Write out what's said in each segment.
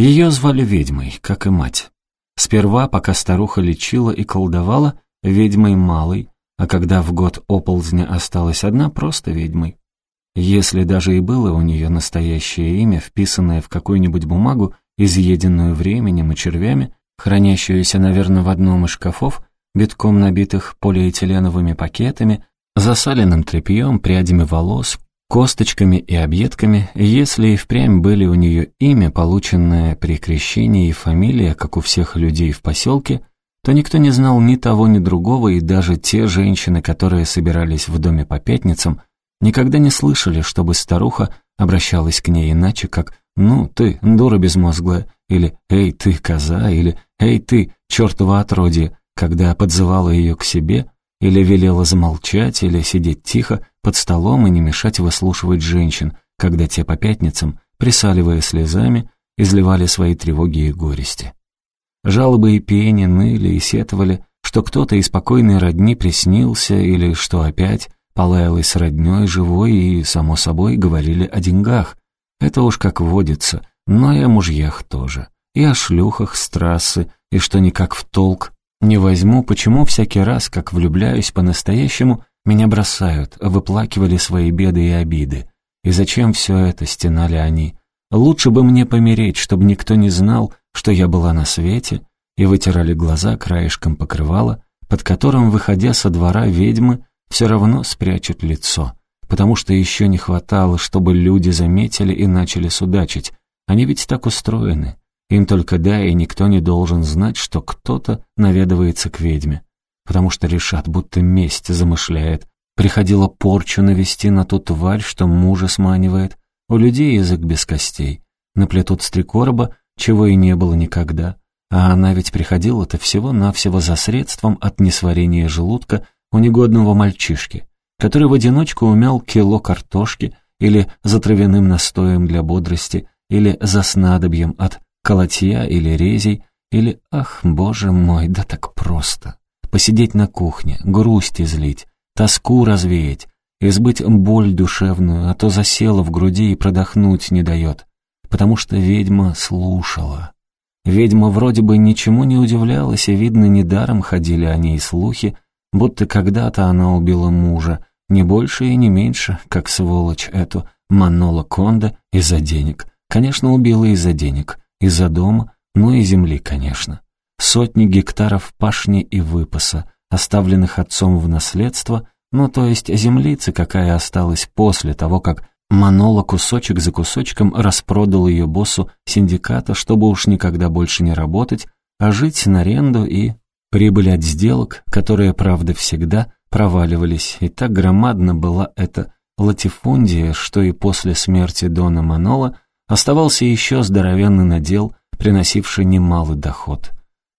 Ее звали ведьмой, как и мать. Сперва, пока старуха лечила и колдовала, ведьмой малой, а когда в год оползня осталась одна, просто ведьмой. Если даже и было у нее настоящее имя, вписанное в какую-нибудь бумагу, изъеденную временем и червями, хранящуюся, наверное, в одном из шкафов, битком набитых полиэтиленовыми пакетами, засаленным тряпьем, прядями волос, косточками и объедками, если и впрямь были у нее имя, полученное при крещении и фамилия, как у всех людей в поселке, то никто не знал ни того, ни другого, и даже те женщины, которые собирались в доме по пятницам, никогда не слышали, чтобы старуха обращалась к ней иначе, как «ну, ты, дура безмозглая», или «эй, ты, коза», или «эй, ты, чертова отродье», когда подзывала ее к себе, или велела замолчать, или сидеть тихо под столом и не мешать выслушивать женщин, когда те по пятницам, присаливая слезами, изливали свои тревоги и горести. Жалобы и пени ныли и сетовали, что кто-то из спокойной родни приснился или что опять полаялась с роднёй живой и, само собой, говорили о деньгах. Это уж как водится, но и о мужьях тоже, и о шлюхах с трассы, и что никак в толк не возьму, почему всякий раз, как влюбляюсь по-настоящему, меня бросают, выплакивали свои беды и обиды. И зачем все это, стенали они? Лучше бы мне помереть, чтобы никто не знал, что я была на свете, и вытирали глаза краешком покрывала, под которым, выходя со двора ведьмы, все равно спрячут лицо, потому что еще не хватало, чтобы люди заметили и начали судачить. Они ведь так устроены. Им только да, и никто не должен знать, что кто-то наведывается к ведьме, потому что решат, будто месть замышляет. Приходила порчу навести на ту тварь, что мужа сманивает. У людей язык без костей. Наплетут с три короба, чего и не было никогда. А она ведь приходила-то всего-навсего за средством от несварения желудка у негодного мальчишки, который в одиночку умял кило картошки или за травяным настоем для бодрости, или за снадобьем от колотья или резей, или, ах, боже мой, да так просто. Посидеть на кухне, грусть излить, тоску развеять, избыть боль душевную, а то засела в груди и продохнуть не дает, потому что ведьма слушала. Ведьма вроде бы ничему не удивлялась, и, видно, недаром ходили о ней слухи, будто когда-то она убила мужа, не больше и не меньше, как сволочь эту Манола Конда из-за денег. Конечно, убила из-за денег, из-за дома, ну и земли, конечно. Сотни гектаров пашни и выпаса, оставленных отцом в наследство, ну то есть землицы, какая осталась после того, как Манола кусочек за кусочком распродал ее боссу синдиката, чтобы уж никогда больше не работать, а жить на аренду и прибыль от сделок, которые, правда, всегда проваливались, и так громадна была эта латифундия, что и после смерти Дона Манола Оставался еще здоровенный надел, приносивший немалый доход.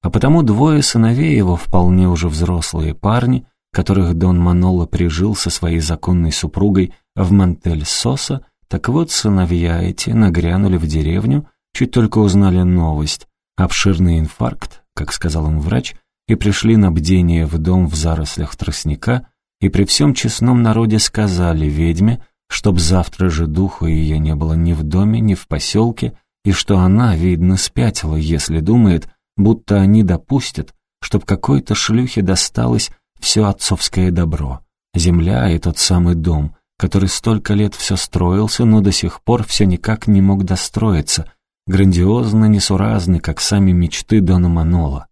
А потому двое сыновей его, вполне уже взрослые парни, которых Дон Маноло прижил со своей законной супругой в Мантель-Соса, так вот сыновья эти нагрянули в деревню, чуть только узнали новость, обширный инфаркт, как сказал им врач, и пришли на бдение в дом в зарослях тростника, и при всем честном народе сказали ведьме, чтоб завтра же духу ее не было ни в доме, ни в поселке, и что она, видно, спятила, если думает, будто они допустят, чтоб какой-то шлюхе досталось все отцовское добро, земля и тот самый дом, который столько лет все строился, но до сих пор все никак не мог достроиться, грандиозно несуразный, как сами мечты Дона Манола.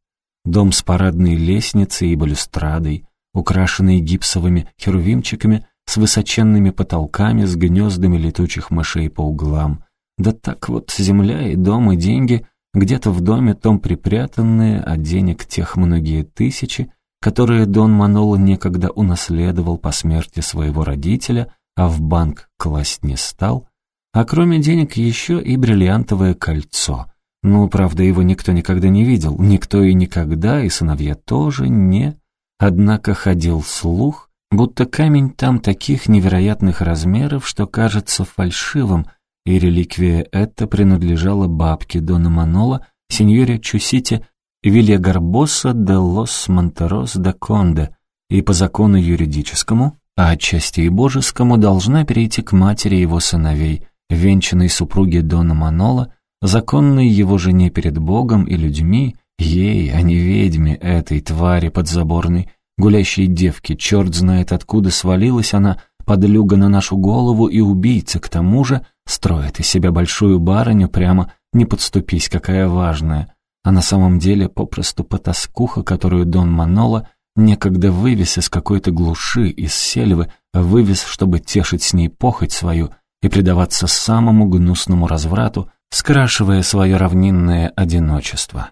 Дом с парадной лестницей и балюстрадой, украшенный гипсовыми херувимчиками, с высоченными потолками, с гнездами летучих мышей по углам. Да так вот, земля и дом, и деньги где-то в доме том припрятанные, а денег тех многие тысячи, которые Дон Маноло некогда унаследовал по смерти своего родителя, а в банк класть не стал, а кроме денег еще и бриллиантовое кольцо. Ну, правда, его никто никогда не видел, никто и никогда, и сыновья тоже не. Однако ходил слух, будто камень там таких невероятных размеров, что кажется фальшивым, и реликвия эта принадлежала бабке Дона Манола, сеньоре Чусите Вилья Гарбоса де Лос Монтерос де Конде, и по закону юридическому, а отчасти и божескому, должна перейти к матери его сыновей, венчанной супруге Дона Манола, законной его жене перед Богом и людьми, ей, а не ведьме этой твари подзаборной, гулящей девки, черт знает откуда свалилась она, подлюга на нашу голову и убийца, к тому же, строит из себя большую барыню, прямо не подступись, какая важная, а на самом деле попросту потаскуха, которую Дон Манола некогда вывез из какой-то глуши, из сельвы, вывез, чтобы тешить с ней похоть свою и предаваться самому гнусному разврату, скрашивая свое равнинное одиночество.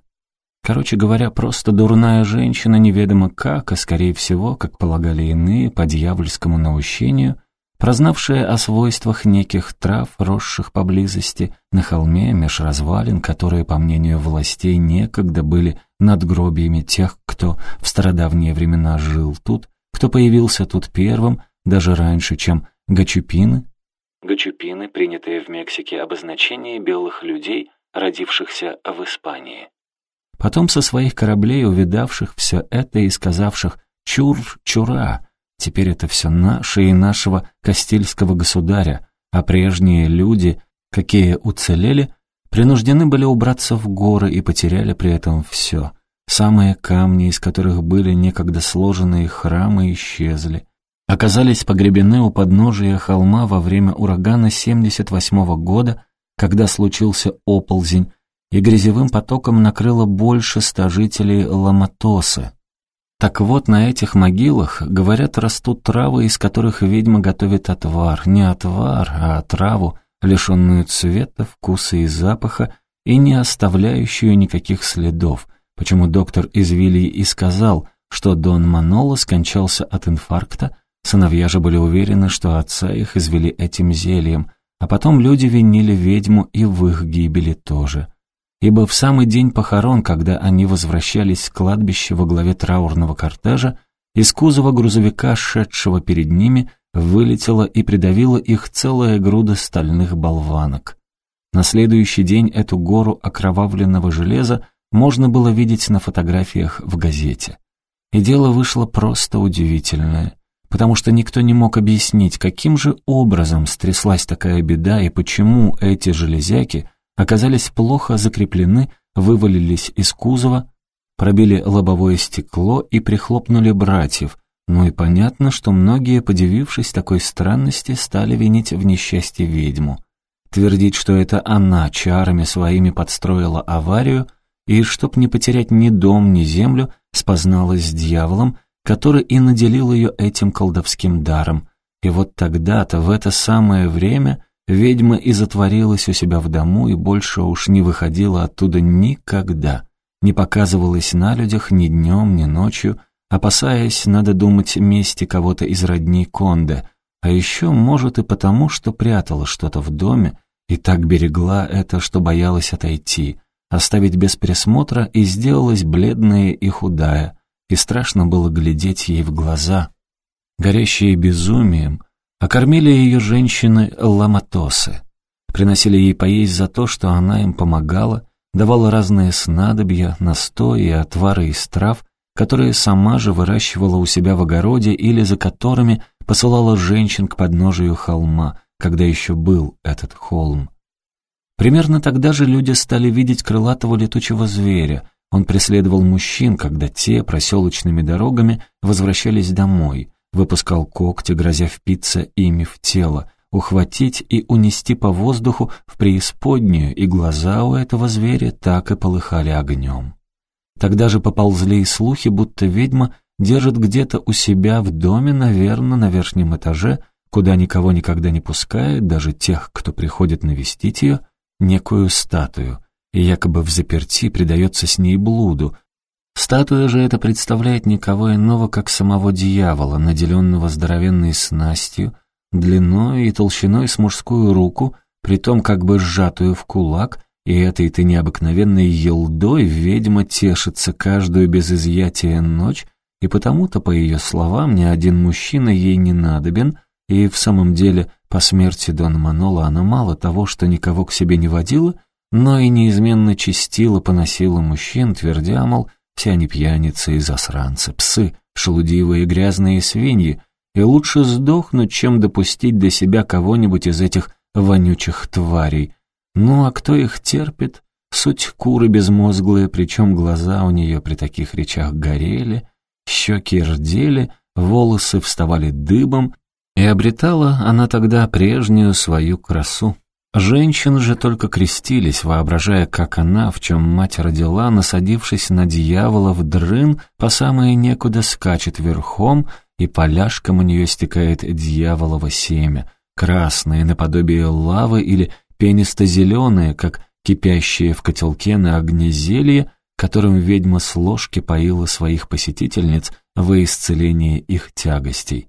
Короче говоря, просто дурная женщина неведомо как, а скорее всего, как полагали иные, по дьявольскому наущению, прознавшая о свойствах неких трав, росших поблизости, на холме меж развалин, которые, по мнению властей, некогда были надгробиями тех, кто в стародавние времена жил тут, кто появился тут первым, даже раньше, чем гачупины. Гачупины, принятые в Мексике обозначение белых людей, родившихся в Испании. Потом со своих кораблей, увидавших все это и сказавших «чур-чура», теперь это все наше и нашего Кастильского государя, а прежние люди, какие уцелели, принуждены были убраться в горы и потеряли при этом все. Самые камни, из которых были некогда сложенные храмы, исчезли. Оказались погребены у подножия холма во время урагана 78 -го года, когда случился оползень, и грязевым потоком накрыло больше ста жителей Ламатосы. Так вот, на этих могилах, говорят, растут травы, из которых ведьма готовит отвар. Не отвар, а траву, лишенную цвета, вкуса и запаха, и не оставляющую никаких следов. Почему доктор из Вилли и сказал, что Дон Маноло скончался от инфаркта, сыновья же были уверены, что отца их извели этим зельем, а потом люди винили ведьму и в их гибели тоже ибо в самый день похорон, когда они возвращались с кладбища во главе траурного кортежа, из кузова грузовика, шедшего перед ними, вылетела и придавила их целая груда стальных болванок. На следующий день эту гору окровавленного железа можно было видеть на фотографиях в газете. И дело вышло просто удивительное, потому что никто не мог объяснить, каким же образом стряслась такая беда и почему эти железяки — оказались плохо закреплены, вывалились из кузова, пробили лобовое стекло и прихлопнули братьев. Ну и понятно, что многие, подивившись такой странности, стали винить в несчастье ведьму. Твердить, что это она чарами своими подстроила аварию, и, чтоб не потерять ни дом, ни землю, спозналась с дьяволом, который и наделил ее этим колдовским даром. И вот тогда-то, в это самое время, Ведьма и затворилась у себя в дому и больше уж не выходила оттуда никогда, не показывалась на людях ни днем, ни ночью, опасаясь, надо думать, мести кого-то из родней Конде, а еще, может, и потому, что прятала что-то в доме и так берегла это, что боялась отойти, оставить без присмотра и сделалась бледная и худая, и страшно было глядеть ей в глаза, горящие безумием, а кормили ее женщины ламатосы. Приносили ей поесть за то, что она им помогала, давала разные снадобья, настои отвары из трав, которые сама же выращивала у себя в огороде или за которыми посылала женщин к подножию холма, когда еще был этот холм. Примерно тогда же люди стали видеть крылатого летучего зверя. Он преследовал мужчин, когда те проселочными дорогами возвращались домой выпускал когти, грозя впиться ими в тело, ухватить и унести по воздуху в преисподнюю, и глаза у этого зверя так и полыхали огнем. Тогда же поползли и слухи, будто ведьма держит где-то у себя в доме, наверное, на верхнем этаже, куда никого никогда не пускает, даже тех, кто приходит навестить ее, некую статую, и якобы в заперти предается с ней блуду, Статуя же это представляет никого иного, как самого дьявола, наделенного здоровенной снастью, длиной и толщиной с мужскую руку, притом как бы сжатую в кулак, и этой-то необыкновенной елдой ведьма тешится каждую без изъятия ночь, и потому-то, по ее словам, ни один мужчина ей не надобен, и в самом деле, по смерти Дона Манола она мало того, что никого к себе не водила, но и неизменно чистила, поносила мужчин, твердя, мол, все они пьяницы и засранцы, псы, шелудивые грязные свиньи, и лучше сдохнуть, чем допустить до себя кого-нибудь из этих вонючих тварей. Ну а кто их терпит? Суть куры безмозглые, причем глаза у нее при таких речах горели, щеки рдели, волосы вставали дыбом, и обретала она тогда прежнюю свою красу. Женщины же только крестились, воображая, как она, в чем мать родила, насадившись на дьявола в дрын, по самое некуда скачет верхом, и поляшком у нее стекает дьяволово семя, красное, наподобие лавы или пенисто-зеленое, как кипящее в котелке на огне зелье, которым ведьма с ложки поила своих посетительниц во исцеление их тягостей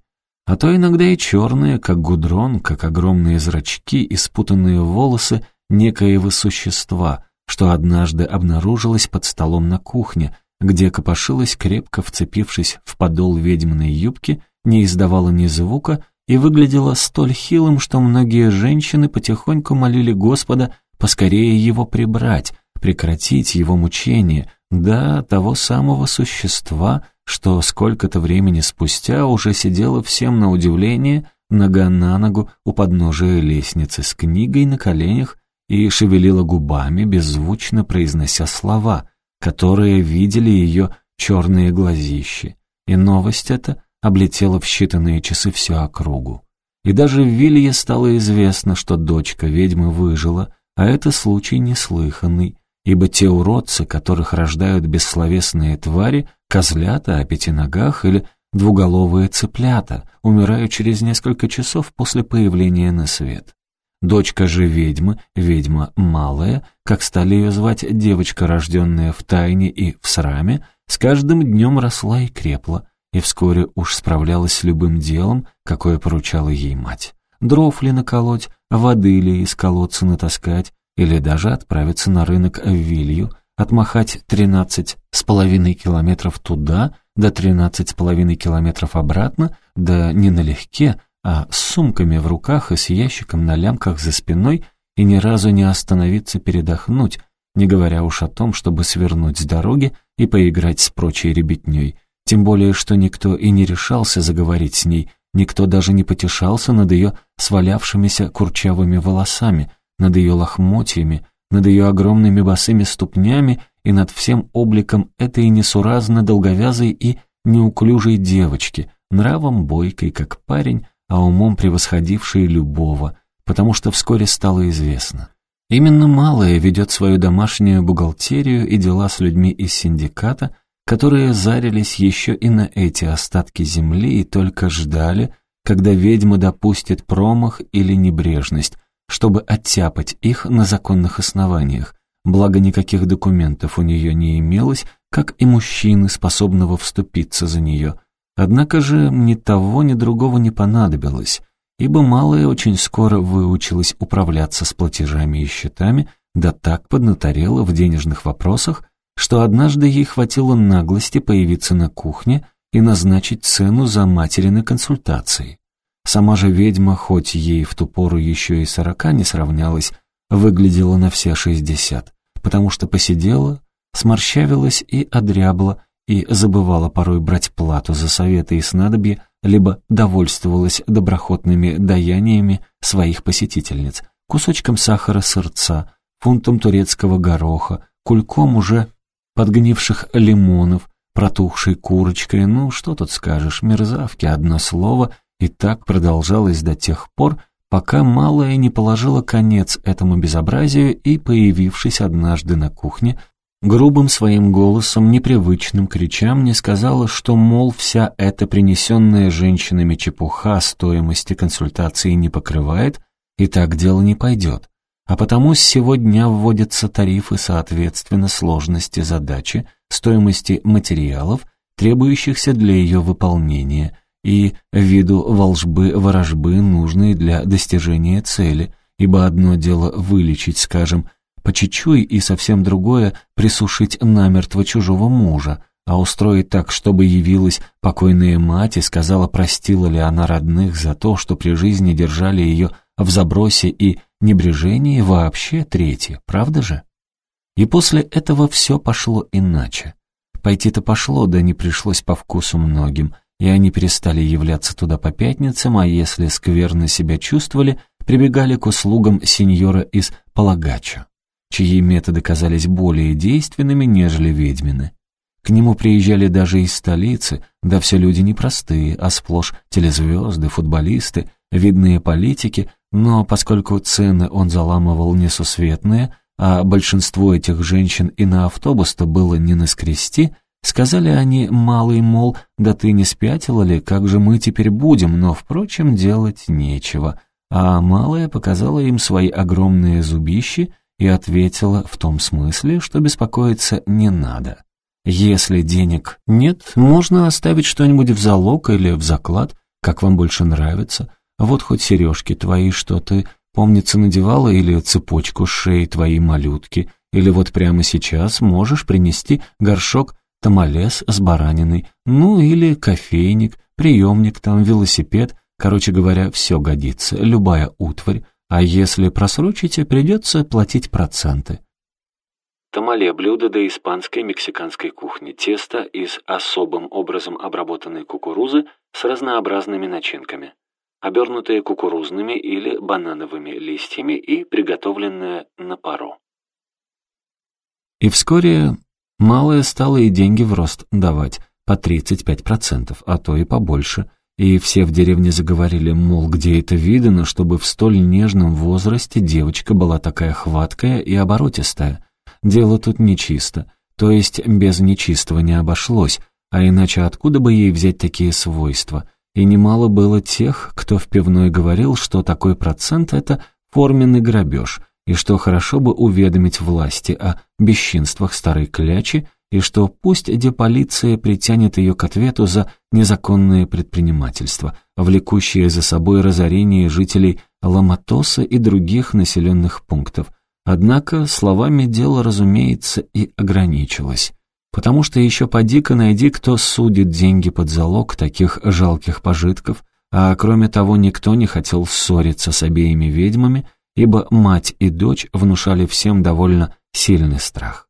а то иногда и черные, как гудрон, как огромные зрачки и спутанные волосы некоего существа, что однажды обнаружилось под столом на кухне, где копошилась, крепко вцепившись в подол ведьминой юбки, не издавала ни звука и выглядела столь хилым, что многие женщины потихоньку молили Господа поскорее его прибрать, прекратить его мучение, да, того самого существа, что сколько-то времени спустя уже сидела всем на удивление нога на ногу у подножия лестницы с книгой на коленях и шевелила губами, беззвучно произнося слова, которые видели ее черные глазищи. И новость эта облетела в считанные часы всю округу. И даже в Вилье стало известно, что дочка ведьмы выжила, а это случай неслыханный, ибо те уродцы, которых рождают бессловесные твари, козлята о пяти ногах или двуголовые цыплята, умирают через несколько часов после появления на свет. Дочка же ведьмы, ведьма малая, как стали ее звать девочка, рожденная в тайне и в сраме, с каждым днем росла и крепла, и вскоре уж справлялась с любым делом, какое поручала ей мать. Дров ли наколоть, воды ли из колодца натаскать, или даже отправиться на рынок в Вилью, отмахать тринадцать с половиной километров туда, с половиной километров обратно, да не налегке, а с сумками в руках и с ящиком на лямках за спиной и ни разу не остановиться передохнуть, не говоря уж о том, чтобы свернуть с дороги и поиграть с прочей ребятней, тем более, что никто и не решался заговорить с ней, никто даже не потешался над ее свалявшимися курчавыми волосами, над ее лохмотьями, над ее огромными босыми ступнями и над всем обликом этой несуразно долговязой и неуклюжей девочки, нравом бойкой, как парень, а умом превосходившей любого, потому что вскоре стало известно. Именно малая ведет свою домашнюю бухгалтерию и дела с людьми из синдиката, которые зарились еще и на эти остатки земли и только ждали, когда ведьма допустит промах или небрежность, чтобы оттяпать их на законных основаниях, благо никаких документов у нее не имелось, как и мужчины, способного вступиться за нее. Однако же ни того, ни другого не понадобилось, ибо малая очень скоро выучилась управляться с платежами и счетами, да так поднаторела в денежных вопросах, что однажды ей хватило наглости появиться на кухне и назначить цену за материны консультации. Сама же ведьма, хоть ей в ту пору еще и сорока не сравнялась, выглядела на все шестьдесят, потому что посидела, сморщавилась и одрябла, и забывала порой брать плату за советы и снадобья, либо довольствовалась доброхотными даяниями своих посетительниц, кусочком сахара сырца, фунтом турецкого гороха, кульком уже подгнивших лимонов, протухшей курочкой, ну, что тут скажешь, мерзавки, одно слово — и так продолжалось до тех пор, пока малая не положила конец этому безобразию и, появившись однажды на кухне, грубым своим голосом, непривычным кричам, не сказала, что, мол, вся эта принесенная женщинами чепуха стоимости консультации не покрывает, и так дело не пойдет. А потому с сего дня вводятся тарифы соответственно сложности задачи, стоимости материалов, требующихся для ее выполнения – и виду волжбы-ворожбы, нужные для достижения цели, ибо одно дело вылечить, скажем, по чечуй, и совсем другое — присушить намертво чужого мужа, а устроить так, чтобы явилась покойная мать и сказала, простила ли она родных за то, что при жизни держали ее в забросе и небрежении вообще третье, правда же? И после этого все пошло иначе. Пойти-то пошло, да не пришлось по вкусу многим — и они перестали являться туда по пятницам, а если скверно себя чувствовали, прибегали к услугам сеньора из Палагачо, чьи методы казались более действенными, нежели ведьмины. К нему приезжали даже из столицы, да все люди непростые, а сплошь телезвезды, футболисты, видные политики, но поскольку цены он заламывал несусветные, а большинство этих женщин и на автобус-то было не наскрести, сказали они, малый, мол, да ты не спятила ли, как же мы теперь будем, но, впрочем, делать нечего. А малая показала им свои огромные зубищи и ответила в том смысле, что беспокоиться не надо. Если денег нет, можно оставить что-нибудь в залог или в заклад, как вам больше нравится. Вот хоть сережки твои, что ты, помнится, надевала, или цепочку шеи твоей малютки, или вот прямо сейчас можешь принести горшок тамалес с бараниной, ну или кофейник, приемник там, велосипед, короче говоря, все годится, любая утварь, а если просрочите, придется платить проценты. Тамале – блюдо до испанской мексиканской кухни. Тесто из особым образом обработанной кукурузы с разнообразными начинками. Обернутые кукурузными или банановыми листьями и приготовленное на пару. И вскоре малое стало и деньги в рост давать, по 35%, а то и побольше. И все в деревне заговорили, мол, где это видано, чтобы в столь нежном возрасте девочка была такая хваткая и оборотистая – дело тут нечисто, то есть без нечистого не обошлось, а иначе откуда бы ей взять такие свойства? И немало было тех, кто в пивной говорил, что такой процент — это форменный грабеж, и что хорошо бы уведомить власти о бесчинствах старой клячи, и что пусть где полиция притянет ее к ответу за незаконное предпринимательство, влекущее за собой разорение жителей Ламатоса и других населенных пунктов, Однако словами дело, разумеется, и ограничилось. Потому что еще поди-ка найди, кто судит деньги под залог таких жалких пожитков, а кроме того никто не хотел ссориться с обеими ведьмами, ибо мать и дочь внушали всем довольно сильный страх.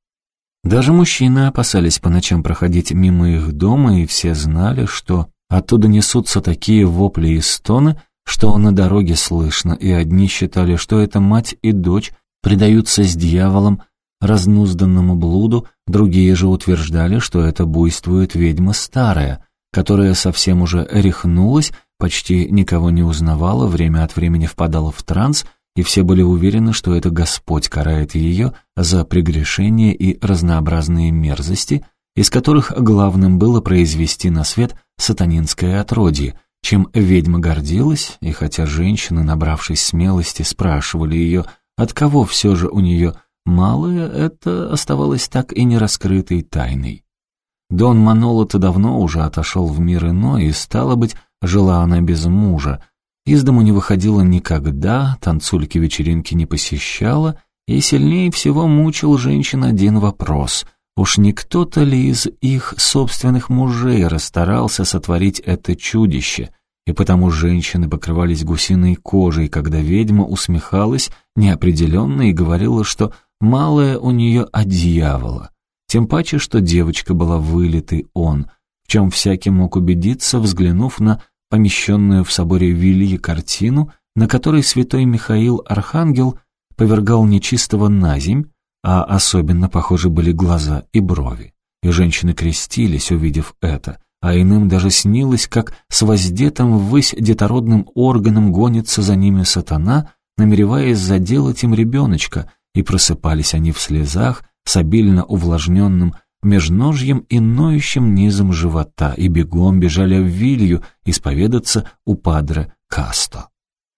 Даже мужчины опасались по ночам проходить мимо их дома, и все знали, что оттуда несутся такие вопли и стоны, что на дороге слышно, и одни считали, что это мать и дочь предаются с дьяволом разнузданному блуду, другие же утверждали, что это буйствует ведьма старая, которая совсем уже рехнулась, почти никого не узнавала, время от времени впадала в транс, и все были уверены, что это Господь карает ее за прегрешения и разнообразные мерзости, из которых главным было произвести на свет сатанинское отродье, чем ведьма гордилась, и хотя женщины, набравшись смелости, спрашивали ее, от кого все же у нее малое, это оставалось так и не раскрытой тайной. Дон Маноло-то давно уже отошел в мир иной, и, стало быть, жила она без мужа. Из дому не выходила никогда, танцульки-вечеринки не посещала, и сильнее всего мучил женщин один вопрос — Уж не кто-то ли из их собственных мужей расстарался сотворить это чудище, и потому женщины покрывались гусиной кожей, когда ведьма усмехалась неопределенно и говорила, что малое у нее от дьявола. Тем паче, что девочка была вылитый он, в чем всякий мог убедиться, взглянув на помещенную в соборе Вильи картину, на которой святой Михаил Архангел повергал нечистого на земь, а особенно похожи были глаза и брови. И женщины крестились, увидев это — а иным даже снилось, как с воздетым ввысь детородным органом гонится за ними сатана, намереваясь заделать им ребеночка, и просыпались они в слезах с обильно увлажненным межножьем и ноющим низом живота, и бегом бежали в Вилью исповедаться у падре Касто.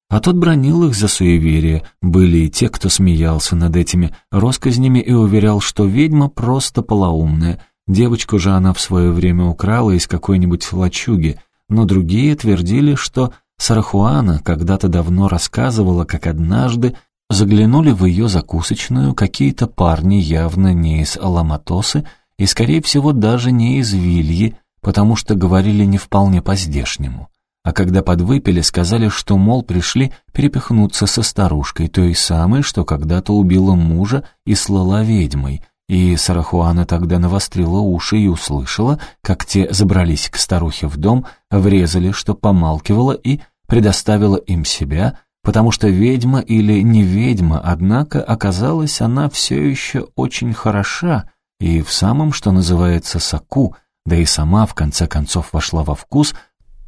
А тот бронил их за суеверие, были и те, кто смеялся над этими росказнями и уверял, что ведьма просто полоумная, Девочку же она в свое время украла из какой-нибудь лачуги, но другие твердили, что Сарахуана когда-то давно рассказывала, как однажды заглянули в ее закусочную какие-то парни явно не из Аламатосы и, скорее всего, даже не из Вильи, потому что говорили не вполне по-здешнему. А когда подвыпили, сказали, что, мол, пришли перепихнуться со старушкой, той самой, что когда-то убила мужа и слала ведьмой, и Сарахуана тогда навострила уши и услышала, как те забрались к старухе в дом, врезали, что помалкивала, и предоставила им себя, потому что ведьма или не ведьма, однако оказалась она все еще очень хороша и в самом, что называется, соку, да и сама в конце концов вошла во вкус,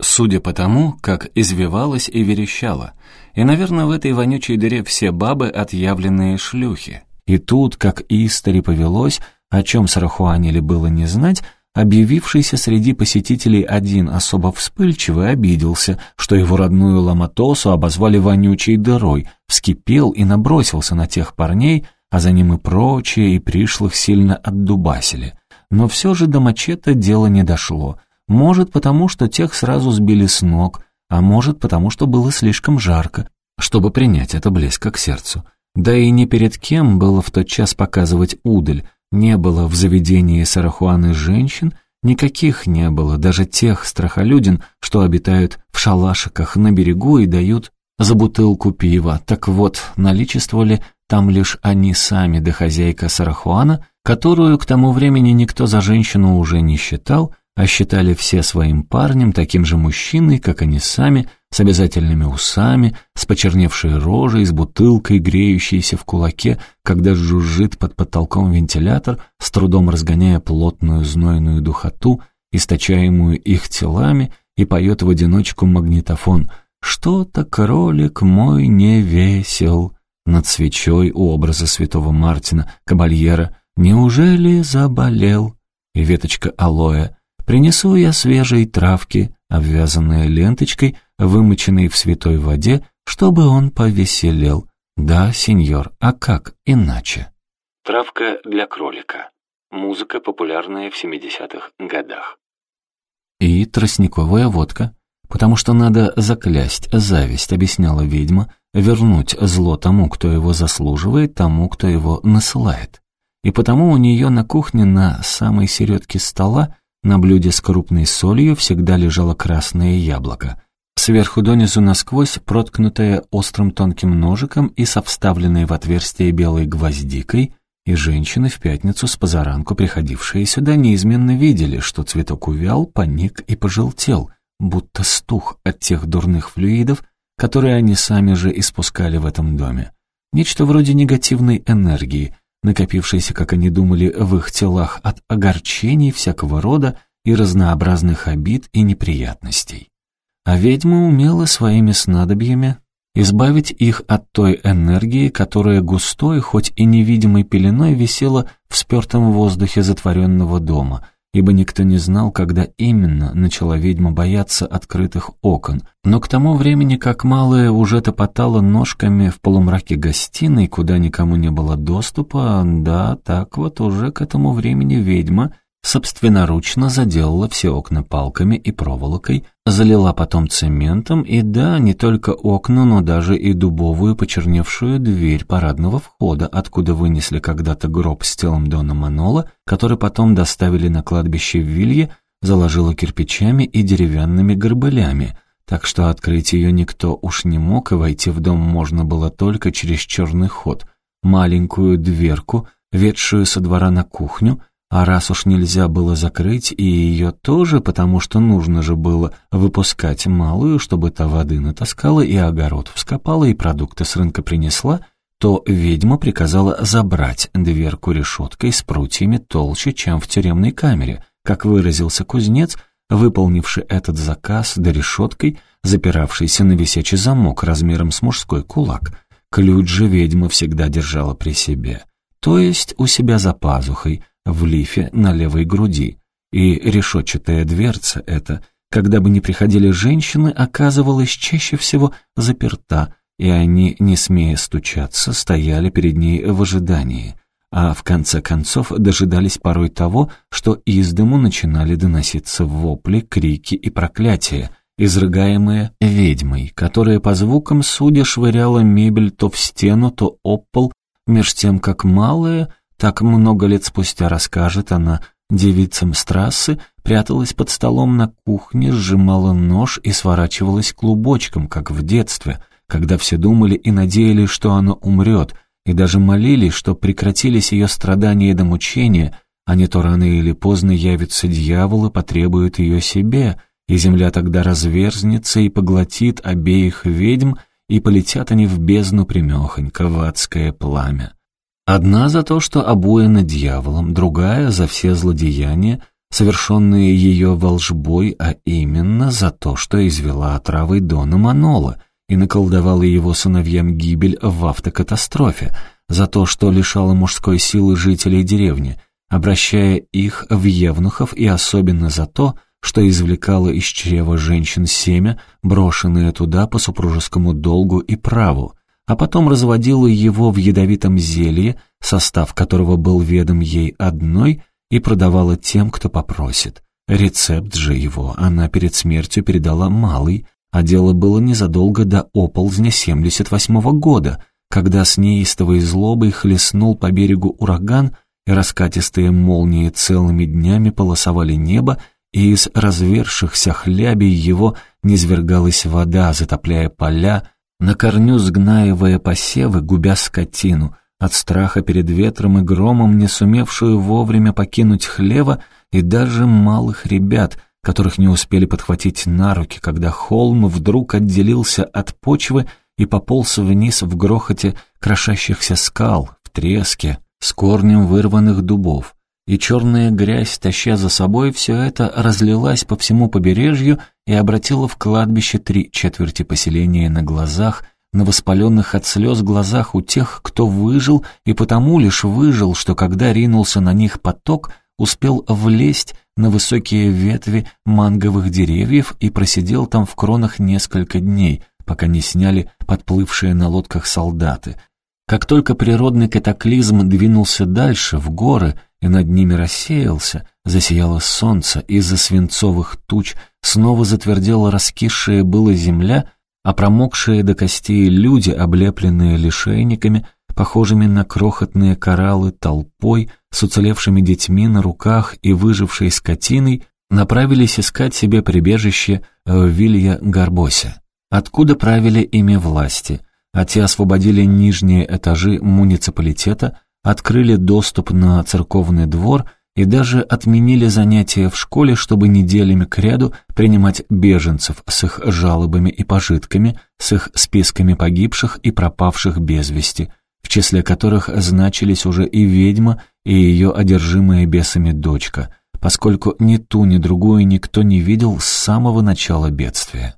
судя по тому, как извивалась и верещала. И, наверное, в этой вонючей дыре все бабы отъявленные шлюхи. И тут, как истори повелось, о чем Сарахуаниле было не знать, Объявившийся среди посетителей один особо вспыльчивый обиделся, что его родную Ламатосу обозвали вонючей дырой, вскипел и набросился на тех парней, а за ним и прочие, и пришлых сильно отдубасили. Но все же до мачете дело не дошло. Может, потому что тех сразу сбили с ног, а может, потому что было слишком жарко, чтобы принять это близко к сердцу. Да и не перед кем было в тот час показывать удаль, не было в заведении Сарахуаны женщин, никаких не было, даже тех страхолюдин, что обитают в шалашиках на берегу и дают за бутылку пива. Так вот, наличествовали там лишь они сами да хозяйка Сарахуана, которую к тому времени никто за женщину уже не считал, а считали все своим парнем, таким же мужчиной, как они сами, с обязательными усами, с почерневшей рожей, с бутылкой, греющейся в кулаке, когда жужжит под потолком вентилятор, с трудом разгоняя плотную знойную духоту, источаемую их телами, и поет в одиночку магнитофон. «Что-то кролик мой не весел» над свечой у образа святого Мартина, кабальера «Неужели заболел?» и веточка алоэ «Принесу я свежей травки», обвязанная ленточкой, вымоченной в святой воде, чтобы он повеселел. Да, сеньор, а как иначе? Травка для кролика. Музыка, популярная в 70-х годах. И тростниковая водка. Потому что надо заклясть зависть, объясняла ведьма, вернуть зло тому, кто его заслуживает, тому, кто его насылает. И потому у нее на кухне на самой середке стола на блюде с крупной солью всегда лежало красное яблоко. Сверху донизу насквозь проткнутое острым тонким ножиком и со вставленной в отверстие белой гвоздикой, и женщины в пятницу с позаранку, приходившие сюда, неизменно видели, что цветок увял, поник и пожелтел, будто стух от тех дурных флюидов, которые они сами же испускали в этом доме. Нечто вроде негативной энергии, накопившейся, как они думали, в их телах от огорчений всякого рода и разнообразных обид и неприятностей. А ведьма умела своими снадобьями избавить их от той энергии, которая густой, хоть и невидимой пеленой висела в спертом воздухе затворенного дома, ибо никто не знал, когда именно начала ведьма бояться открытых окон. Но к тому времени, как малая уже топотала ножками в полумраке гостиной, куда никому не было доступа, да, так вот уже к этому времени ведьма собственноручно заделала все окна палками и проволокой, залила потом цементом и, да, не только окна, но даже и дубовую почерневшую дверь парадного входа, откуда вынесли когда-то гроб с телом Дона Манола, который потом доставили на кладбище в Вилье, заложила кирпичами и деревянными горбылями, так что открыть ее никто уж не мог, и войти в дом можно было только через черный ход, маленькую дверку, ведшую со двора на кухню, а раз уж нельзя было закрыть и ее тоже, потому что нужно же было выпускать малую, чтобы та воды натаскала и огород вскопала и продукты с рынка принесла, то ведьма приказала забрать дверку решеткой с прутьями толще, чем в тюремной камере, как выразился кузнец, выполнивший этот заказ до решеткой, запиравшейся на висячий замок размером с мужской кулак. Ключ же ведьма всегда держала при себе, то есть у себя за пазухой, в лифе на левой груди, и решетчатая дверца эта, когда бы ни приходили женщины, оказывалась чаще всего заперта, и они, не смея стучаться, стояли перед ней в ожидании, а в конце концов дожидались порой того, что из дому начинали доноситься вопли, крики и проклятия, изрыгаемые ведьмой, которая по звукам судя швыряла мебель то в стену, то об пол, меж тем как малая — так много лет спустя расскажет она девицам с пряталась под столом на кухне, сжимала нож и сворачивалась клубочком, как в детстве, когда все думали и надеялись, что она умрет, и даже молились, что прекратились ее страдания до мучения, а не то рано или поздно явится дьявол и потребует ее себе, и земля тогда разверзнется и поглотит обеих ведьм, и полетят они в бездну примехонько, в адское пламя. Одна за то, что обоена дьяволом, другая за все злодеяния, совершенные ее волжбой, а именно за то, что извела отравой Дона Манола и наколдовала его сыновьям гибель в автокатастрофе, за то, что лишала мужской силы жителей деревни, обращая их в евнухов, и особенно за то, что извлекала из чрева женщин семя, брошенное туда по супружескому долгу и праву, а потом разводила его в ядовитом зелье, состав которого был ведом ей одной, и продавала тем, кто попросит. Рецепт же его она перед смертью передала малый, а дело было незадолго до оползня 78-го года, когда с неистовой злобой хлестнул по берегу ураган, и раскатистые молнии целыми днями полосовали небо, и из развершихся хлябей его низвергалась вода, затопляя поля, на корню сгнаивая посевы, губя скотину, от страха перед ветром и громом, не сумевшую вовремя покинуть хлева и даже малых ребят, которых не успели подхватить на руки, когда холм вдруг отделился от почвы и пополз вниз в грохоте крошащихся скал, в треске, с корнем вырванных дубов. И черная грязь, таща за собой все это, разлилась по всему побережью и обратила в кладбище три четверти поселения на глазах, на воспаленных от слез глазах у тех, кто выжил, и потому лишь выжил, что когда ринулся на них поток, успел влезть на высокие ветви манговых деревьев и просидел там в кронах несколько дней, пока не сняли подплывшие на лодках солдаты. Как только природный катаклизм двинулся дальше, в горы, и над ними рассеялся, засияло солнце, из-за свинцовых туч снова затвердела раскисшая была земля, а промокшие до костей люди, облепленные лишайниками, похожими на крохотные кораллы толпой, с уцелевшими детьми на руках и выжившей скотиной, направились искать себе прибежище в Вилья-Гарбосе, откуда правили ими власти, а те освободили нижние этажи муниципалитета, открыли доступ на церковный двор и даже отменили занятия в школе, чтобы неделями кряду принимать беженцев с их жалобами и пожитками, с их списками погибших и пропавших без вести, в числе которых значились уже и ведьма, и ее одержимая бесами дочка, поскольку ни ту, ни другую никто не видел с самого начала бедствия.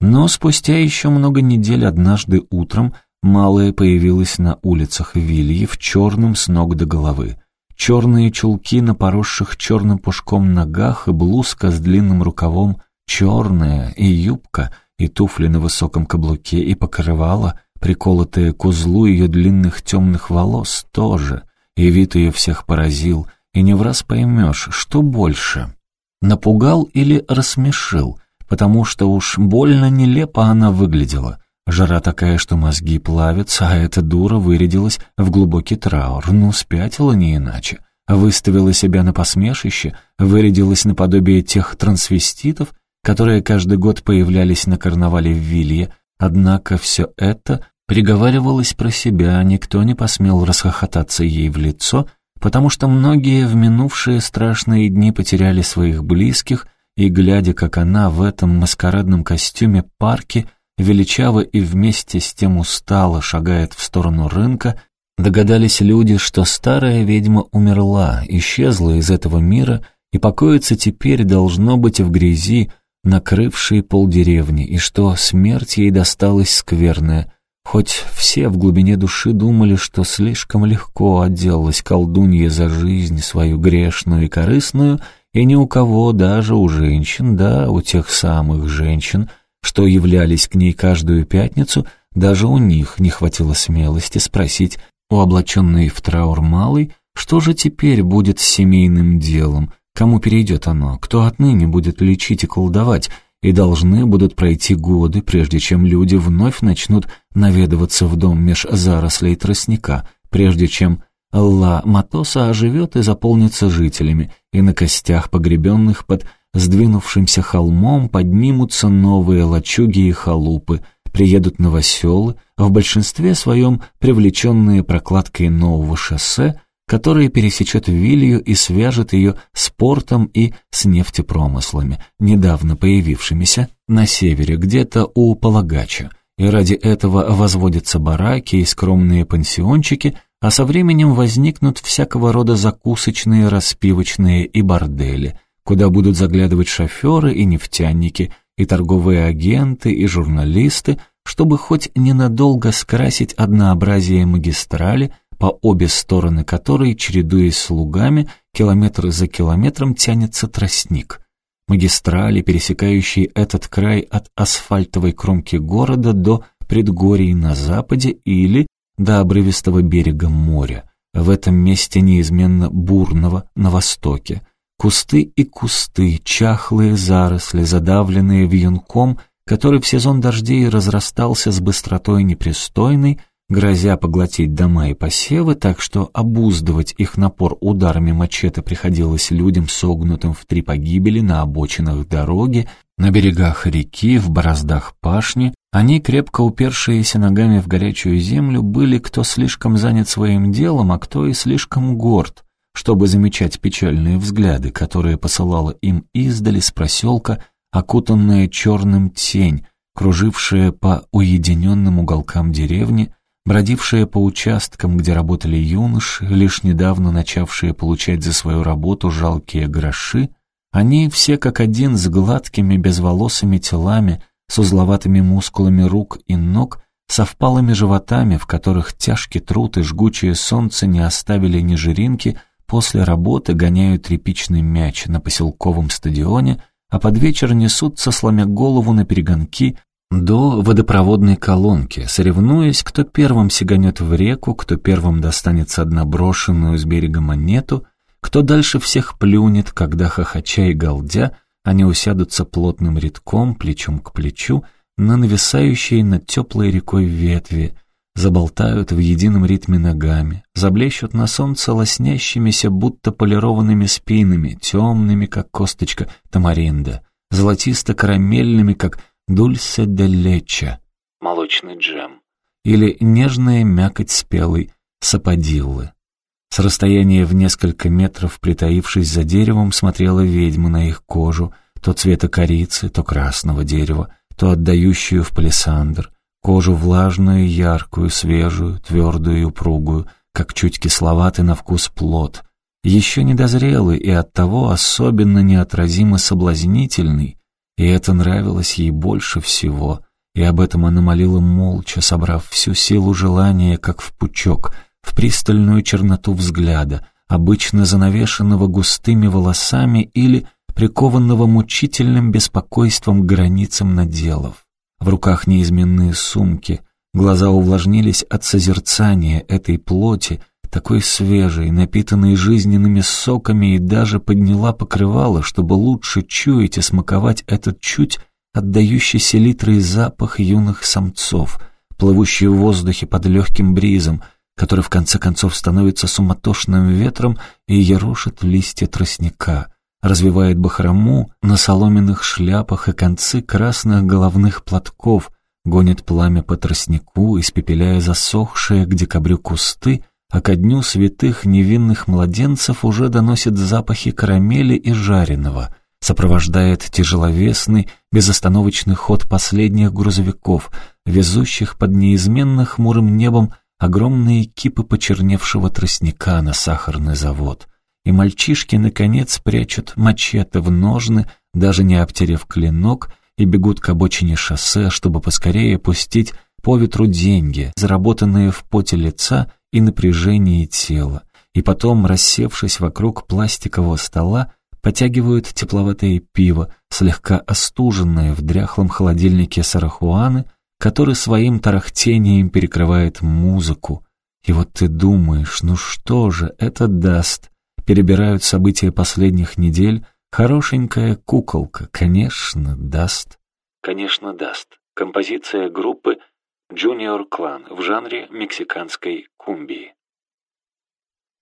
Но спустя еще много недель однажды утром малая появилась на улицах Вильи в черном с ног до головы. Черные чулки на поросших черным пушком ногах и блузка с длинным рукавом черная, и юбка, и туфли на высоком каблуке, и покрывало, приколотое к узлу ее длинных темных волос тоже, и вид ее всех поразил, и не враз поймешь, что больше. Напугал или рассмешил, потому что уж больно нелепо она выглядела — Жара такая, что мозги плавятся, а эта дура вырядилась в глубокий траур. Ну, спятила не иначе. Выставила себя на посмешище, вырядилась наподобие тех трансвеститов, которые каждый год появлялись на карнавале в Вилье, однако все это приговаривалось про себя, никто не посмел расхохотаться ей в лицо, потому что многие в минувшие страшные дни потеряли своих близких, и, глядя, как она в этом маскарадном костюме парке величаво и вместе с тем устало шагает в сторону рынка, догадались люди, что старая ведьма умерла, исчезла из этого мира и покоится теперь, должно быть, в грязи, накрывшей полдеревни, и что смерть ей досталась скверная, хоть все в глубине души думали, что слишком легко отделалась колдунья за жизнь свою грешную и корыстную, и ни у кого, даже у женщин, да, у тех самых женщин — что являлись к ней каждую пятницу, даже у них не хватило смелости спросить у облаченной в траур малой, что же теперь будет с семейным делом, кому перейдет оно, кто отныне будет лечить и колдовать, и должны будут пройти годы, прежде чем люди вновь начнут наведываться в дом меж зарослей тростника, прежде чем Ла Матоса оживет и заполнится жителями, и на костях погребенных под сдвинувшимся холмом поднимутся новые лачуги и халупы, приедут новоселы, в большинстве своем привлеченные прокладкой нового шоссе, которое пересечет Вилью и свяжет ее с портом и с нефтепромыслами, недавно появившимися на севере, где-то у Полагача, и ради этого возводятся бараки и скромные пансиончики, а со временем возникнут всякого рода закусочные, распивочные и бордели, куда будут заглядывать шоферы и нефтяники, и торговые агенты, и журналисты, чтобы хоть ненадолго скрасить однообразие магистрали, по обе стороны которой, чередуясь слугами, километр за километром тянется тростник. Магистрали, пересекающие этот край от асфальтовой кромки города до предгорий на западе или до обрывистого берега моря, в этом месте неизменно бурного на востоке. Кусты и кусты, чахлые заросли, задавленные вьюнком, который в сезон дождей разрастался с быстротой непристойной, грозя поглотить дома и посевы, так что обуздывать их напор ударами мачете приходилось людям, согнутым в три погибели на обочинах дороги, на берегах реки, в бороздах пашни. Они, крепко упершиеся ногами в горячую землю, были кто слишком занят своим делом, а кто и слишком горд, чтобы замечать печальные взгляды, которые посылала им издали с проселка, окутанная черным тень, кружившая по уединенным уголкам деревни, бродившие по участкам, где работали юноши, лишь недавно начавшие получать за свою работу жалкие гроши, они все как один с гладкими безволосыми телами, с узловатыми мускулами рук и ног, со впалыми животами, в которых тяжкий труд и жгучее солнце не оставили ни жиринки, после работы гоняют тряпичный мяч на поселковом стадионе, а под вечер несутся, сломя голову на перегонки, до водопроводной колонки, соревнуясь, кто первым сиганет в реку, кто первым достанет со брошенную с берега монету, кто дальше всех плюнет, когда, хохоча и галдя, они усядутся плотным рядком, плечом к плечу, на нависающие над теплой рекой ветви, заболтают в едином ритме ногами, заблещут на солнце лоснящимися, будто полированными спинами, темными, как косточка тамаринда, золотисто-карамельными, как дульсе де леча, молочный джем, или нежная мякоть спелой саподиллы. С расстояния в несколько метров, притаившись за деревом, смотрела ведьма на их кожу, то цвета корицы, то красного дерева, то отдающую в палисандр, кожу влажную, яркую, свежую, твердую и упругую, как чуть кисловатый на вкус плод, еще недозрелый и оттого особенно неотразимо соблазнительный, и это нравилось ей больше всего, и об этом она молила молча, собрав всю силу желания, как в пучок, в пристальную черноту взгляда, обычно занавешенного густыми волосами или прикованного мучительным беспокойством к границам наделов. В руках неизменные сумки, глаза увлажнились от созерцания этой плоти, такой свежей, напитанной жизненными соками, и даже подняла покрывало, чтобы лучше чуять и смаковать этот чуть отдающий селитрой запах юных самцов, плывущий в воздухе под легким бризом, который в конце концов становится суматошным ветром и ерошит листья тростника, развивает бахрому на соломенных шляпах и концы красных головных платков, гонит пламя по тростнику, испепеляя засохшие к декабрю кусты, а ко дню святых невинных младенцев уже доносит запахи карамели и жареного, сопровождает тяжеловесный, безостановочный ход последних грузовиков, везущих под неизменно хмурым небом огромные кипы почерневшего тростника на сахарный завод. И мальчишки, наконец, прячут мачете в ножны, даже не обтерев клинок, и бегут к обочине шоссе, чтобы поскорее пустить по ветру деньги, заработанные в поте лица и напряжении тела, и потом, рассевшись вокруг пластикового стола, потягивают тепловатое пиво, слегка остуженное в дряхлом холодильнике сарахуаны, который своим тарахтением перекрывает музыку. И вот ты думаешь, ну что же это даст? Перебирают события последних недель, хорошенькая куколка, конечно, даст. Конечно, даст. Композиция группы Junior Clan в жанре мексиканской кумбии.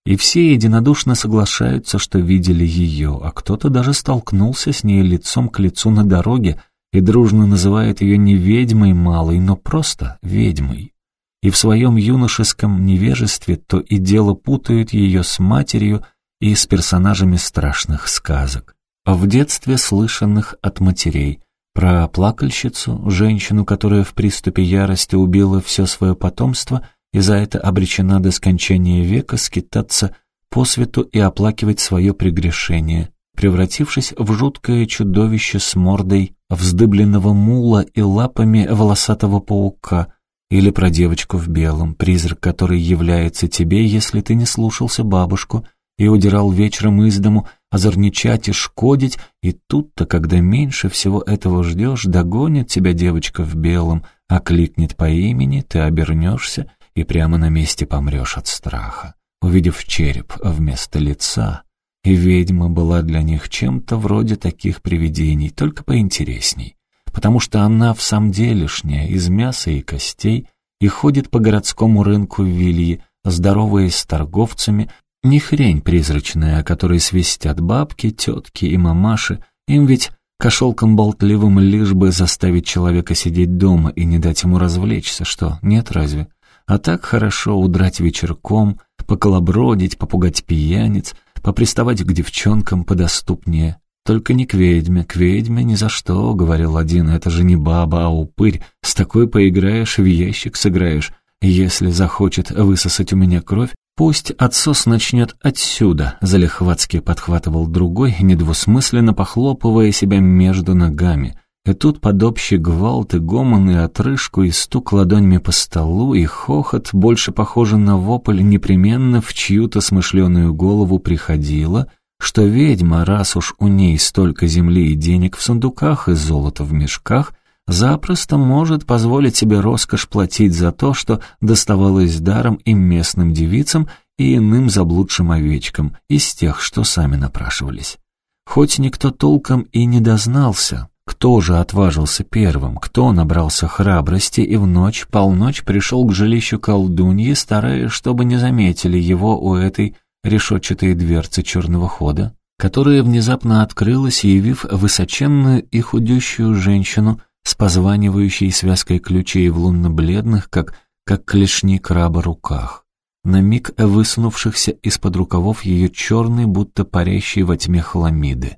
И все единодушно соглашаются, что видели ее, а кто-то даже столкнулся с ней лицом к лицу на дороге и дружно называет ее не ведьмой малой, но просто ведьмой. И в своем юношеском невежестве то и дело путают ее с матерью и с персонажами страшных сказок, в детстве слышанных от матерей, Про плакальщицу, женщину, которая в приступе ярости убила все свое потомство и за это обречена до скончания века скитаться по свету и оплакивать свое прегрешение, превратившись в жуткое чудовище с мордой вздыбленного мула и лапами волосатого паука, или про девочку в белом, призрак который является тебе, если ты не слушался бабушку и удирал вечером из дому, озорничать и шкодить, и тут-то, когда меньше всего этого ждешь, догонит тебя девочка в белом, окликнет по имени, ты обернешься и прямо на месте помрешь от страха, увидев череп вместо лица. И ведьма была для них чем-то вроде таких привидений, только поинтересней, потому что она в самом делешняя, из мяса и костей, и ходит по городскому рынку в Вилье, здороваясь с торговцами, не хрень призрачная, о которой свистят бабки, тетки и мамаши, им ведь кошелком болтливым лишь бы заставить человека сидеть дома и не дать ему развлечься, что, нет разве? А так хорошо удрать вечерком, поколобродить, попугать пьяниц, поприставать к девчонкам подоступнее. Только не к ведьме, к ведьме ни за что, — говорил один, — это же не баба, а упырь. С такой поиграешь, в ящик сыграешь. Если захочет высосать у меня кровь, «Пусть отсос начнет отсюда», — залихватски подхватывал другой, недвусмысленно похлопывая себя между ногами. И тут под общий гвалт и гомон, и отрыжку, и стук ладонями по столу, и хохот, больше похожий на вопль, непременно в чью-то смышленую голову приходило, что ведьма, раз уж у ней столько земли и денег в сундуках и золота в мешках — запросто может позволить себе роскошь платить за то, что доставалось даром и местным девицам, и иным заблудшим овечкам из тех, что сами напрашивались. Хоть никто толком и не дознался, кто же отважился первым, кто набрался храбрости и в ночь, полночь пришел к жилищу колдуньи, стараясь, чтобы не заметили его у этой решетчатой дверцы черного хода, которая внезапно открылась, явив высоченную и худющую женщину с позванивающей связкой ключей в лунно-бледных, как, как клешни краба руках, на миг высунувшихся из-под рукавов ее черной, будто парящей во тьме хламиды.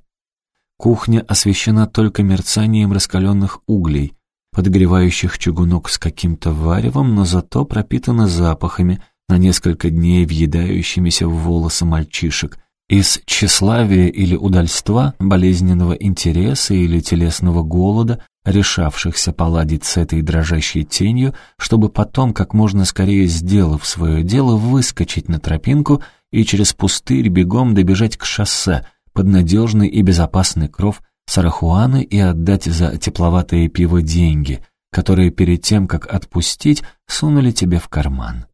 Кухня освещена только мерцанием раскаленных углей, подогревающих чугунок с каким-то варевом, но зато пропитана запахами, на несколько дней въедающимися в волосы мальчишек, из тщеславия или удальства, болезненного интереса или телесного голода, решавшихся поладить с этой дрожащей тенью, чтобы потом, как можно скорее сделав свое дело, выскочить на тропинку и через пустырь бегом добежать к шоссе под надежный и безопасный кров Сарахуаны и отдать за тепловатое пиво деньги, которые перед тем, как отпустить, сунули тебе в карман.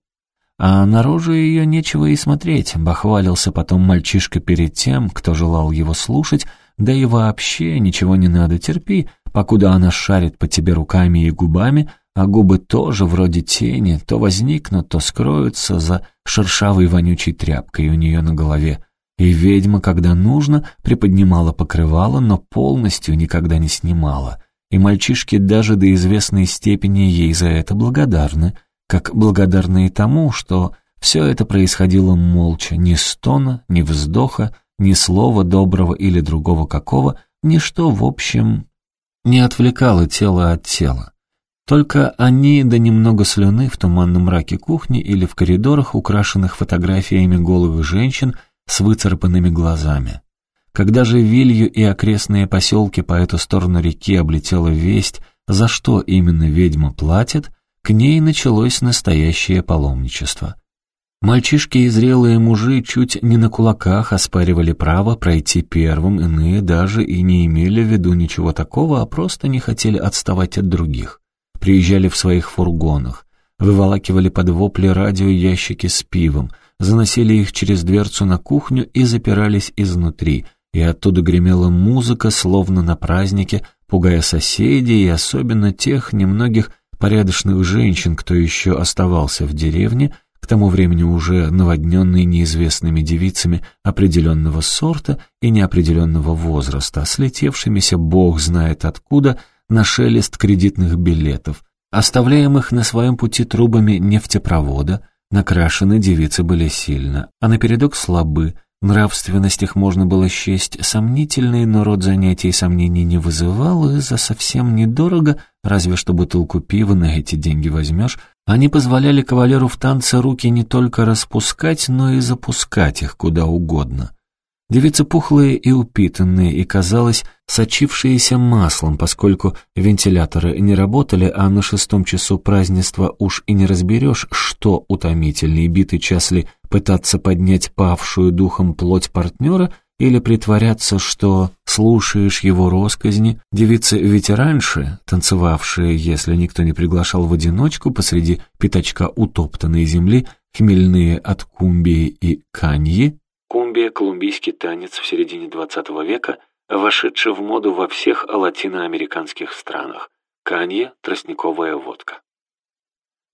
А наружу ее нечего и смотреть, бахвалился потом мальчишка перед тем, кто желал его слушать, да и вообще ничего не надо, терпи, покуда она шарит по тебе руками и губами, а губы тоже вроде тени, то возникнут, то скроются за шершавой вонючей тряпкой у нее на голове. И ведьма, когда нужно, приподнимала покрывало, но полностью никогда не снимала. И мальчишки даже до известной степени ей за это благодарны, как благодарны и тому, что все это происходило молча, ни стона, ни вздоха, ни слова доброго или другого какого, ничто, в общем, не отвлекало тело от тела. Только они да немного слюны в туманном мраке кухни или в коридорах, украшенных фотографиями голых женщин с выцарапанными глазами. Когда же Вилью и окрестные поселки по эту сторону реки облетела весть, за что именно ведьма платит, к ней началось настоящее паломничество. Мальчишки и зрелые мужи чуть не на кулаках оспаривали право пройти первым, иные даже и не имели в виду ничего такого, а просто не хотели отставать от других. Приезжали в своих фургонах, выволакивали под вопли радио ящики с пивом, заносили их через дверцу на кухню и запирались изнутри, и оттуда гремела музыка, словно на празднике, пугая соседей и особенно тех немногих порядочных женщин, кто еще оставался в деревне, к тому времени уже наводненный неизвестными девицами определенного сорта и неопределенного возраста, слетевшимися бог знает откуда на шелест кредитных билетов, оставляемых на своем пути трубами нефтепровода, накрашены девицы были сильно, а напередок слабы, Нравственность их можно было счесть сомнительной, но род занятий сомнений не вызывал, и за совсем недорого, разве что бутылку пива на эти деньги возьмешь, они позволяли кавалеру в танце руки не только распускать, но и запускать их куда угодно. Девицы пухлые и упитанные, и, казалось, сочившиеся маслом, поскольку вентиляторы не работали, а на шестом часу празднества уж и не разберешь, что утомительнее, битый час ли пытаться поднять павшую духом плоть партнера или притворяться, что слушаешь его росказни. Девицы ведь раньше, танцевавшие, если никто не приглашал в одиночку, посреди пятачка утоптанной земли, хмельные от кумбии и каньи, Кумбия – колумбийский танец в середине XX века, вошедший в моду во всех латиноамериканских странах. Канье – тростниковая водка.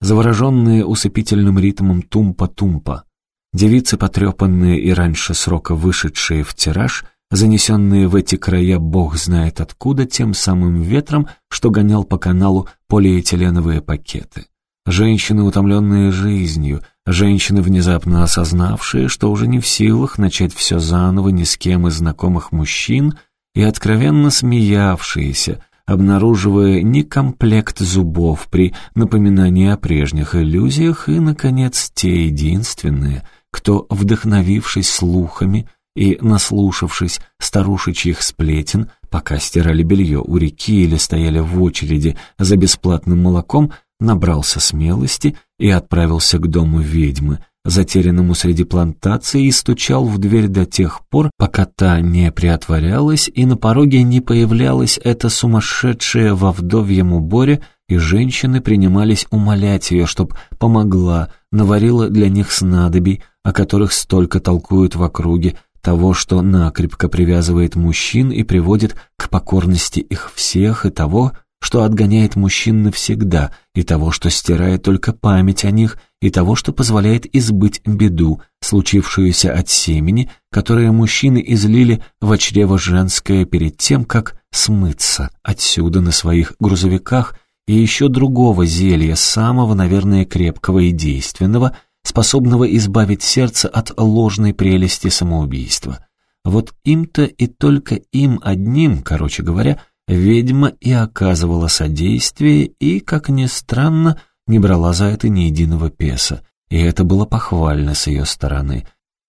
Завороженные усыпительным ритмом тумпа-тумпа, девицы, потрепанные и раньше срока вышедшие в тираж, занесенные в эти края бог знает откуда тем самым ветром, что гонял по каналу полиэтиленовые пакеты. Женщины, утомленные жизнью, женщины, внезапно осознавшие, что уже не в силах начать все заново ни с кем из знакомых мужчин, и откровенно смеявшиеся, обнаруживая некомплект зубов при напоминании о прежних иллюзиях, и, наконец, те единственные, кто, вдохновившись слухами и наслушавшись старушечьих сплетен, пока стирали белье у реки или стояли в очереди за бесплатным молоком, набрался смелости и отправился к дому ведьмы, затерянному среди плантаций, и стучал в дверь до тех пор, пока та не приотворялась и на пороге не появлялась эта сумасшедшая во вдовьем уборе, и женщины принимались умолять ее, чтоб помогла, наварила для них снадобий, о которых столько толкуют в округе, того, что накрепко привязывает мужчин и приводит к покорности их всех, и того, что отгоняет мужчин навсегда, и того, что стирает только память о них, и того, что позволяет избыть беду, случившуюся от семени, которое мужчины излили в чрево женское перед тем, как смыться отсюда на своих грузовиках, и еще другого зелья, самого, наверное, крепкого и действенного, способного избавить сердце от ложной прелести самоубийства. Вот им-то и только им одним, короче говоря, ведьма и оказывала содействие и, как ни странно, не брала за это ни единого песа, и это было похвально с ее стороны,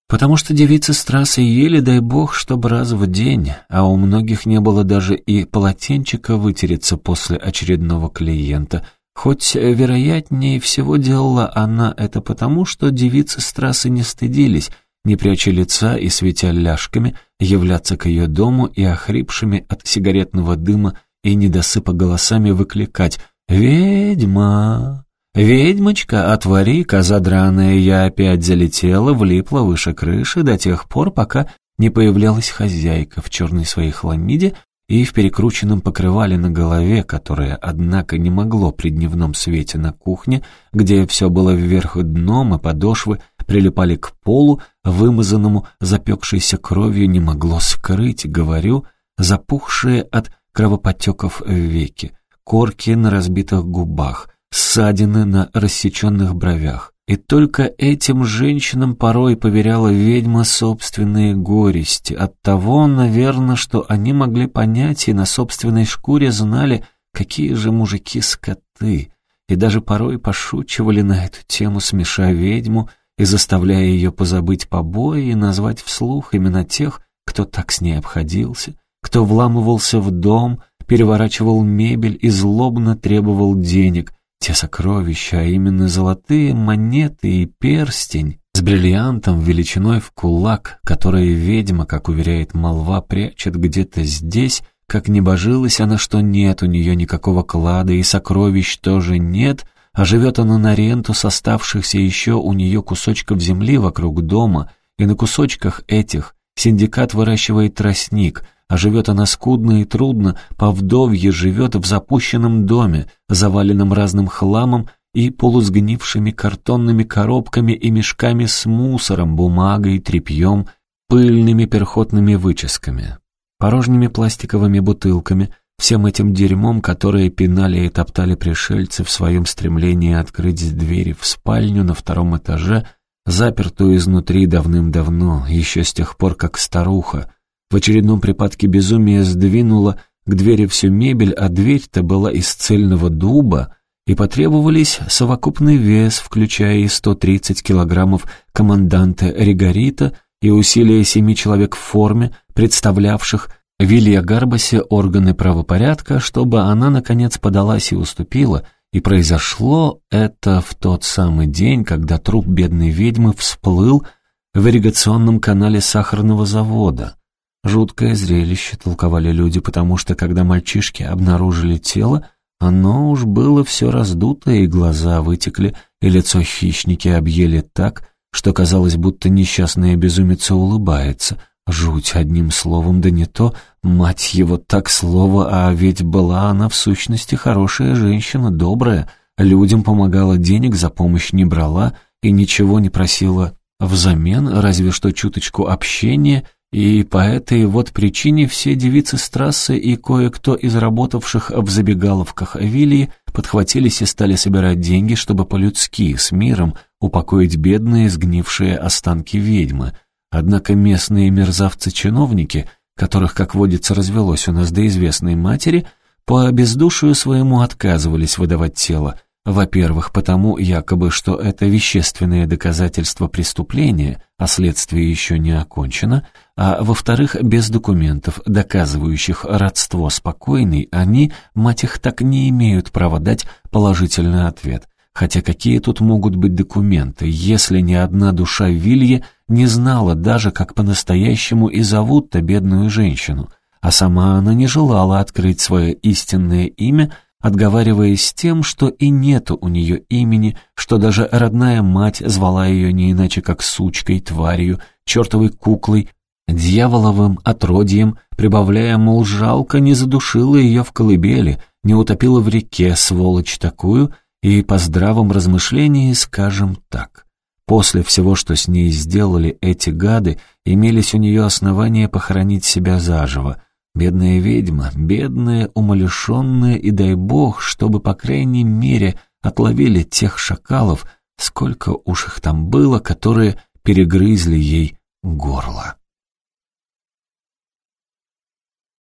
потому что девицы с трассы ели, дай бог, чтобы раз в день, а у многих не было даже и полотенчика вытереться после очередного клиента, хоть, вероятнее всего, делала она это потому, что девицы с трассы не стыдились, не пряча лица и светя ляжками, являться к ее дому и охрипшими от сигаретного дыма и недосыпа голосами выкликать «Ведьма! Ведьмочка, отвори, коза драная!» Я опять залетела, влипла выше крыши до тех пор, пока не появлялась хозяйка в черной своей хламиде и в перекрученном покрывале на голове, которое, однако, не могло при дневном свете на кухне, где все было вверх дном и подошвы прилипали к полу, вымазанному запекшейся кровью не могло скрыть, говорю, запухшие от кровоподтеков веки, корки на разбитых губах, ссадины на рассеченных бровях. И только этим женщинам порой поверяла ведьма собственные горести. От того, наверное, что они могли понять и на собственной шкуре знали, какие же мужики скоты, и даже порой пошучивали на эту тему, смеша ведьму и заставляя ее позабыть побои и назвать вслух именно тех, кто так с ней обходился, кто вламывался в дом, переворачивал мебель и злобно требовал денег, те сокровища, а именно золотые монеты и перстень с бриллиантом величиной в кулак, которые ведьма, как уверяет молва, прячет где-то здесь, как не божилась она, что нет у нее никакого клада и сокровищ тоже нет — а живет она на ренту с оставшихся еще у нее кусочков земли вокруг дома, и на кусочках этих синдикат выращивает тростник, а живет она скудно и трудно, по вдовье живет в запущенном доме, заваленном разным хламом и полусгнившими картонными коробками и мешками с мусором, бумагой, тряпьем, пыльными перхотными выческами, порожними пластиковыми бутылками — всем этим дерьмом, которое пинали и топтали пришельцы в своем стремлении открыть двери в спальню на втором этаже, запертую изнутри давным-давно, еще с тех пор, как старуха, в очередном припадке безумия сдвинула к двери всю мебель, а дверь-то была из цельного дуба, и потребовались совокупный вес, включая и 130 килограммов команданта Ригарита и усилия семи человек в форме, представлявших Вилья Гарбасе органы правопорядка, чтобы она, наконец, подалась и уступила, и произошло это в тот самый день, когда труп бедной ведьмы всплыл в ирригационном канале сахарного завода. Жуткое зрелище, толковали люди, потому что, когда мальчишки обнаружили тело, оно уж было все раздуто, и глаза вытекли, и лицо хищники объели так, что казалось, будто несчастная безумица улыбается. Жуть, одним словом, да не то, мать его, так слово, а ведь была она в сущности хорошая женщина, добрая, людям помогала, денег за помощь не брала и ничего не просила взамен, разве что чуточку общения — и по этой вот причине все девицы с трассы и кое-кто из работавших в забегаловках Авилии подхватились и стали собирать деньги, чтобы по-людски, с миром, упокоить бедные сгнившие останки ведьмы. Однако местные мерзавцы-чиновники, которых, как водится, развелось у нас до известной матери, по бездушию своему отказывались выдавать тело, во-первых, потому якобы, что это вещественное доказательство преступления, а следствие еще не окончено, а во-вторых, без документов, доказывающих родство спокойной, они, мать их, так не имеют права дать положительный ответ. Хотя какие тут могут быть документы, если ни одна душа Вилье не знала даже, как по-настоящему и зовут-то бедную женщину, а сама она не желала открыть свое истинное имя, отговариваясь тем, что и нету у нее имени, что даже родная мать звала ее не иначе как сучкой, тварью, чертовой куклой, дьяволовым отродьем, прибавляя, мол, жалко, не задушила ее в колыбели, не утопила в реке, сволочь такую, и по здравом размышлении скажем так. После всего, что с ней сделали эти гады, имелись у нее основания похоронить себя заживо, Бедная ведьма, бедная, умалишенная, и дай бог, чтобы, по крайней мере, отловили тех шакалов, сколько уж их там было, которые перегрызли ей горло.